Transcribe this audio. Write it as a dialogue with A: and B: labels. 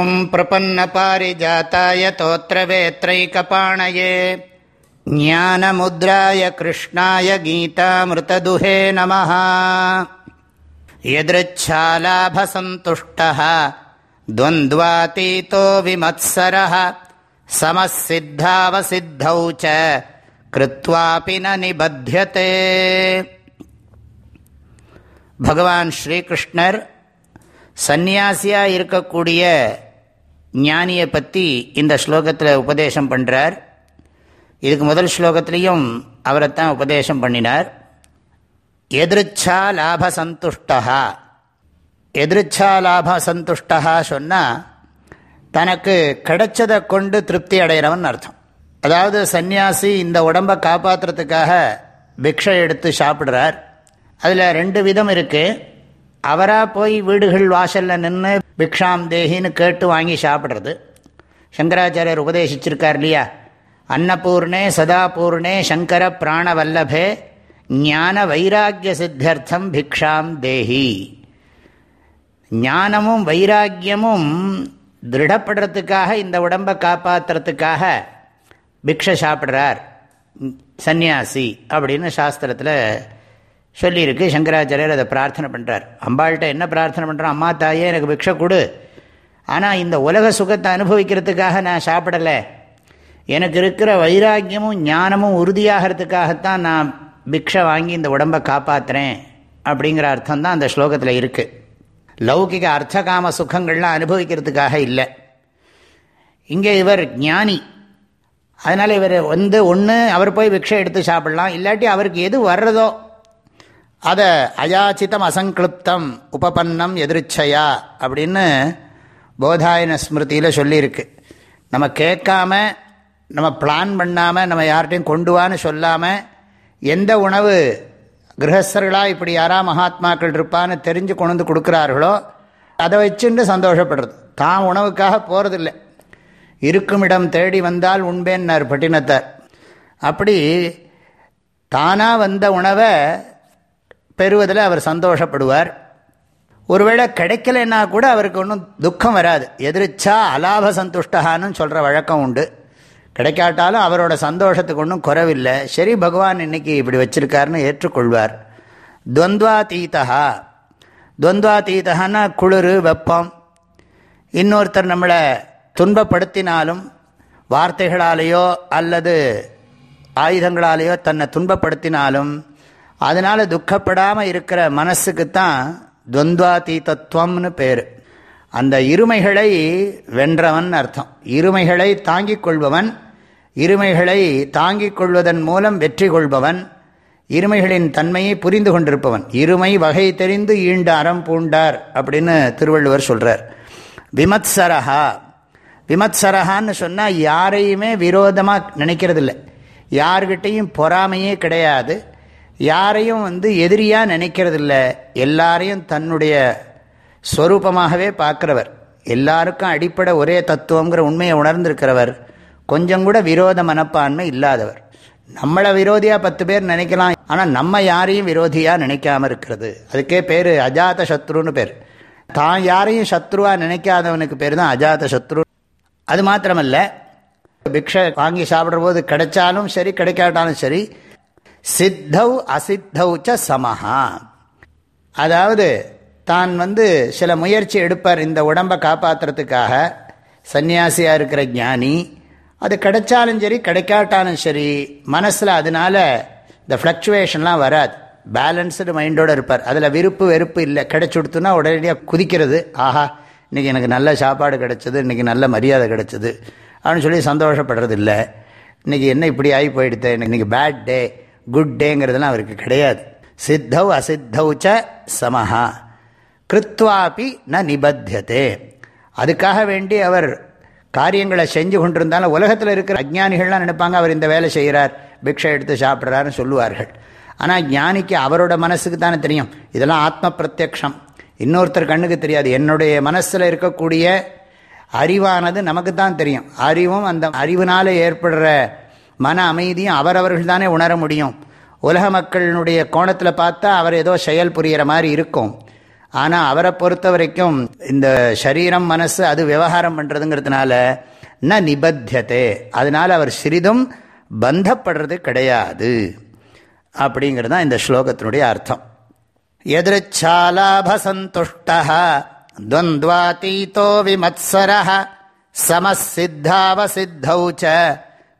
A: ॐ प्रपन्नपारिजाताय तोत्रवेत्रैकपाणये ज्ञानमुद्राय कृष्णाय गीतामृतदुहे नमः यदृच्छालाभसन्तुष्टः द्वन्द्वातीतो विमत्सरः समः सिद्धावसिद्धौ च कृत्वापि न निबध्यते भगवान् श्रीकृष्णर् சந்நியாசியாக இருக்கக்கூடிய ஞானியை பற்றி இந்த ஸ்லோகத்தில் உபதேசம் பண்ணுறார் இதுக்கு முதல் ஸ்லோகத்திலையும் அவரைத்தான் உபதேசம் பண்ணினார். எதிர்ச்சா லாப சந்துஷ்டா எதிர்ச்சா லாப சந்துஷ்டா சொன்னால் தனக்கு கிடைச்சதை கொண்டு திருப்தி அடைகிறவன் அர்த்தம். அதாவது சந்நியாசி இந்த உடம்பை காப்பாற்றுறதுக்காக பிக்ஷை எடுத்து சாப்பிட்றார். அதில் ரெண்டு விதம் இருக்குது அவராக போய் வீடுகள் வாசலில் நின்று பிக்ஷாம் தேகின்னு கேட்டு வாங்கி சாப்பிட்றது. சங்கராச்சாரியர் உபதேசிச்சிருக்கார் இல்லையா? அன்னபூர்ணே சதாபூர்ணே சங்கர பிராணவல்லபே ஞான வைராக்கிய சித்தர்த்தம் பிக்ஷாம் தேஹி. ஞானமும் வைராக்கியமும் திருடப்படுறதுக்காக இந்த உடம்பை காப்பாற்றுறதுக்காக பிக்ஷை சாப்பிட்றார். சந்நியாசி அப்படின்னு சாஸ்திரத்தில் சொல்லியிருக்கு. சங்கராச்சாரியர் அதை பிரார்த்தனை பண்ணுறார் அம்பாள்கிட்ட என்ன பிரார்த்தனை பண்ணுறோம் அம்மா தாயே எனக்கு பிக்ஷை கொடு. ஆனால் இந்த உலக சுகத்தை அனுபவிக்கிறதுக்காக நான் சாப்பிடலை. எனக்கு இருக்கிற வைராக்கியமும் ஞானமும் உறுதியாகிறதுக்காகத்தான் நான் பிக்ஷை வாங்கி இந்த உடம்பை காப்பாற்றுறேன் அப்படிங்கிற அர்த்தம் தான் அந்த ஸ்லோகத்தில் இருக்குது லௌகிக அர்த்தகாம சுகங்கள்லாம் அனுபவிக்கிறதுக்காக இல்லை. இங்கே இவர் ஞானி. அதனால் இவர் வந்து ஒன்று அவர் போய் பிக்ஷை எடுத்து சாப்பிட்லாம். இல்லாட்டி அவருக்கு எது வர்றதோ அதை அயாச்சிதம் அசங்கிருப்தம் உபபன்னம் எதிர்ச்சையா அப்படின்னு போதாயன ஸ்மிருதியில் சொல்லியிருக்கு. நம்ம கேட்காம நம்ம பிளான் பண்ணாமல் நம்ம யார்கிட்டையும் கொண்டு வான்னு சொல்லாமல் எந்த உணவு கிரகஸ்தர்களாக இப்படி யாரா மகாத்மாக்கள் இருப்பான்னு தெரிஞ்சு கொண்டு வந்து கொடுக்குறார்களோ அதை வச்சுட்டு சந்தோஷப்படுறது. தான் உணவுக்காக போகிறதில்லை இருக்கும் இடம் தேடி வந்தால் உண்பேன்னார் பட்டினத்தார். அப்படி தானாக வந்த உணவை பெறுவதில் அவர் சந்தோஷப்படுவார். ஒருவேளை கிடைக்கலன்னா கூட அவருக்கு ஒன்றும் துக்கம் வராது. எதிர்ச்சா அலாப சந்துஷ்டகான்னு சொல்கிற வழக்கம் உண்டு. கிடைக்காட்டாலும் அவரோட சந்தோஷத்துக்கு ஒன்றும் குறவில்லை. சரி பகவான் இன்னைக்கு இப்படி வச்சிருக்காருன்னு ஏற்றுக்கொள்வார். துவந்த்வாதீதா துவந்த்வாதீதகான்னா குளிர் வெப்பம். இன்னொருத்தர் நம்மளை துன்பப்படுத்தினாலும் வார்த்தைகளாலேயோ அல்லது ஆயுதங்களாலேயோ தன்னை துன்பப்படுத்தினாலும் அதனால் துக்கப்படாமல் இருக்கிற மனசுக்குத்தான் துவந்த்வாதீதத்துவம்னு பேர். அந்த இருமைகளை வென்றவன் அர்த்தம். இருமைகளை தாங்கிக் கொள்பவன் இருமைகளை தாங்கிக் கொள்வதன் மூலம் வெற்றி கொள்பவன் இருமைகளின் தன்மையை புரிந்து கொண்டிருப்பவன். இருமை வகை தெரிந்து ஈண்ட அறம் பூண்டார் அப்படின்னு திருவள்ளுவர் சொல்கிறார் விமத்சரஹா. விமத்சரஹான்னு சொன்னால் யாரையுமே விரோதமாக நினைக்கிறதில்ல. யார்கிட்டையும் பொறாமையே கிடையாது. யாரையும் வந்து எதிரியாக நினைக்கிறதில்ல. எல்லாரையும் தன்னுடைய ஸ்வரூபமாகவே பார்க்குறவர். எல்லாருக்கும் அடிப்படை ஒரே தத்துவங்கிற உண்மையை உணர்ந்திருக்கிறவர். கொஞ்சம் கூட விரோத மனப்பான்மை இல்லாதவர். நம்மளை விரோதியாக பத்து பேர் நினைக்கலாம். ஆனால் நம்ம யாரையும் விரோதியாக நினைக்காமல் இருக்கிறது. அதுக்கே பேர் அஜாத சத்ருன்னு பேர். தான் யாரையும் சத்ருவாக நினைக்காதவனுக்கு பேர் தான் அஜாத சத்ரு. அது மாத்திரமல்ல பிக்ஷை வாங்கி சாப்பிட்ற போது கிடைச்சாலும் சரி கிடைக்காட்டாலும் சரி சித்தௌ அசித்தௌ ச சமஹா. அதாவது தான் வந்து சில முயற்சி எடுப்பார் இந்த உடம்பை காப்பாற்றுறதுக்காக சன்னியாசியாக இருக்கிற ஞானி. அது கிடைச்சாலும் சரி கிடைக்காட்டாலும் சரி மனசில் அதனால இந்த ஃப்ளக்சுவேஷன்லாம் வராது. பேலன்ஸ்டு மைண்டோடு இருப்பார். அதில் விருப்பு வெறுப்பு இல்லை. கிடைச்சி உடனடியாக குதிக்கிறது. ஆஹா இன்றைக்கி எனக்கு நல்ல சாப்பாடு கிடச்சிது இன்றைக்கி நல்ல மரியாதை கிடச்சிது அப்படின்னு சொல்லி சந்தோஷப்படுறது இல்லை இன்றைக்கி என்ன இப்படி ஆகி போயிடுது? இன்றைக்கி பேட் டே குட் டேங்கிறதுலாம் அவருக்கு கிடையாது. சித்தௌ அசித்தௌ ச சமஹா. கிருத்வாபி ந நிபத்தியதே. அதுக்காக வேண்டி அவர் காரியங்களை செஞ்சு கொண்டிருந்தாலும் உலகத்தில் இருக்கிற அஜ்ஞானிகள்லாம் நினைப்பாங்க அவர் இந்த வேலை செய்கிறார் பிக்ஷை எடுத்து சாப்பிட்றாருன்னு சொல்லுவார்கள். ஆனால் ஞானிக்கு அவரோட மனசுக்கு தானே தெரியும். இதெல்லாம் ஆத்ம பிரத்யக்ஷம். இன்னொருத்தர் கண்ணுக்கு தெரியாது. என்னுடைய மனசில் இருக்கக்கூடிய அறிவானது நமக்கு தான் தெரியும். அறிவும் அந்த அறிவினால் ஏற்படுற மன அமைதியும் அவரவர்கள் தானே உணர முடியும். உலக மக்களினுடைய கோணத்தில் பார்த்தா அவர் ஏதோ செயல் புரிகிற மாதிரி இருக்கும். ஆனால் அவரை பொறுத்த வரைக்கும் இந்த சரீரம் மனசு அது விவகாரம் பண்ணுறதுங்கிறதுனால ந நிபத்தியதே. அதனால் அவர் சிறிதும் பந்தப்படுறது கிடையாது. அப்படிங்கிறது தான் இந்த ஸ்லோகத்தினுடைய அர்த்தம். எதிர்ச்சாலாபசந்துஷ்டா துவந்த்வாத்தீதோ விமத்சர சமசித்தாவசித்தௌச்ச